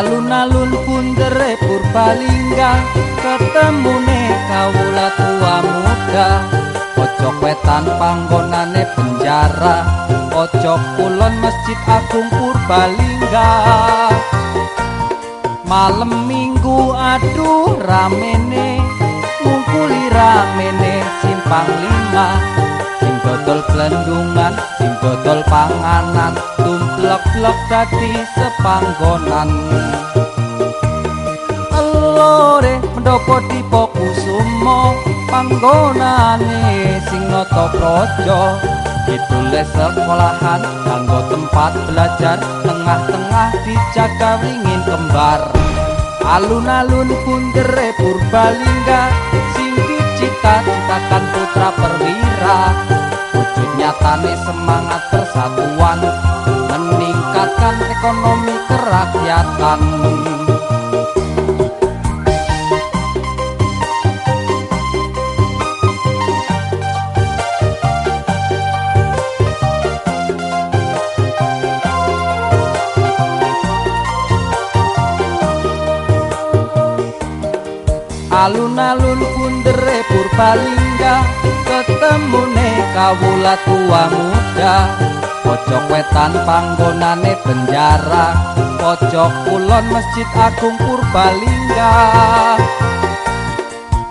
alun-alun pundere purbalingga ketemune kawula tua muda. Pojok wetan panggonane penjara pojok kulon masjid agung purbalingga. Malam minggu aduh ramene ngumpuli ramene simpang lima. Sing dodol blendungan sing dodol panganan tumplek-plek dadi sepanggonan. Elore mendopo di pokusumo panggonane sing noto projo ditulis sekolahan kanggo tempat belajar tengah-tengah dijaga ringin kembar. Alun-alun pundere purbalingga sing dicita-citakan putra perwira. Wujud nyatane semangat persatuan meningkatkan ekonomi kerakyatan. Alun-alun pundere purbalingga ketemune kawula tua muda pojok wetan panggonane penjara pojok kulon masjid agung purbalingga.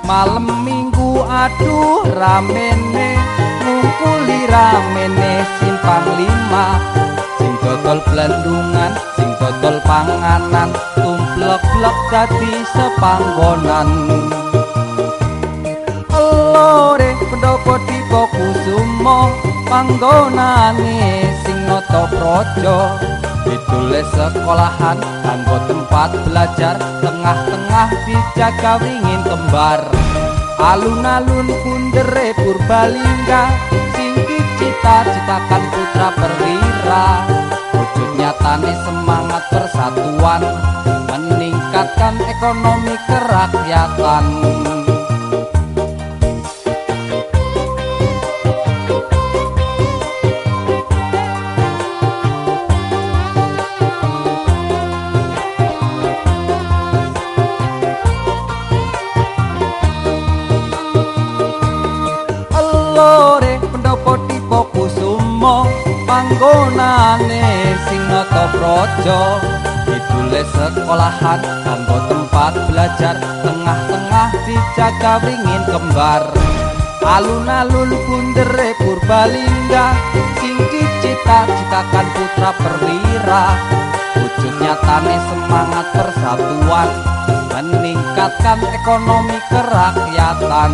Malam minggu aduh ramene ngumpuli ramene simpang lima. Sing dodol blendungan sing dodol panganan tumplek-plek dadi sepanggonan kusumo panggonane sing noto projo ditulis sekolahan kanggo tempat belajar tengah-tengah dijaga ringin kembar. Alun-alun pundere purbalingga sing dicita-citakan putra perwira. Wujud nyatane semangat persatuan meningkatkan ekonomi kerakyatan pendopo di kusumo panggonane sing nata praja. Ditulis sekolahan kanggo tempat belajar. Tengah-tengah dijaga ringin kembar. Alun-alun pundere purbalingga. Sing dicita-citakan putra perwira. Wujud nyatane semangat persatuan. Meningkatkan ekonomi kerakyatan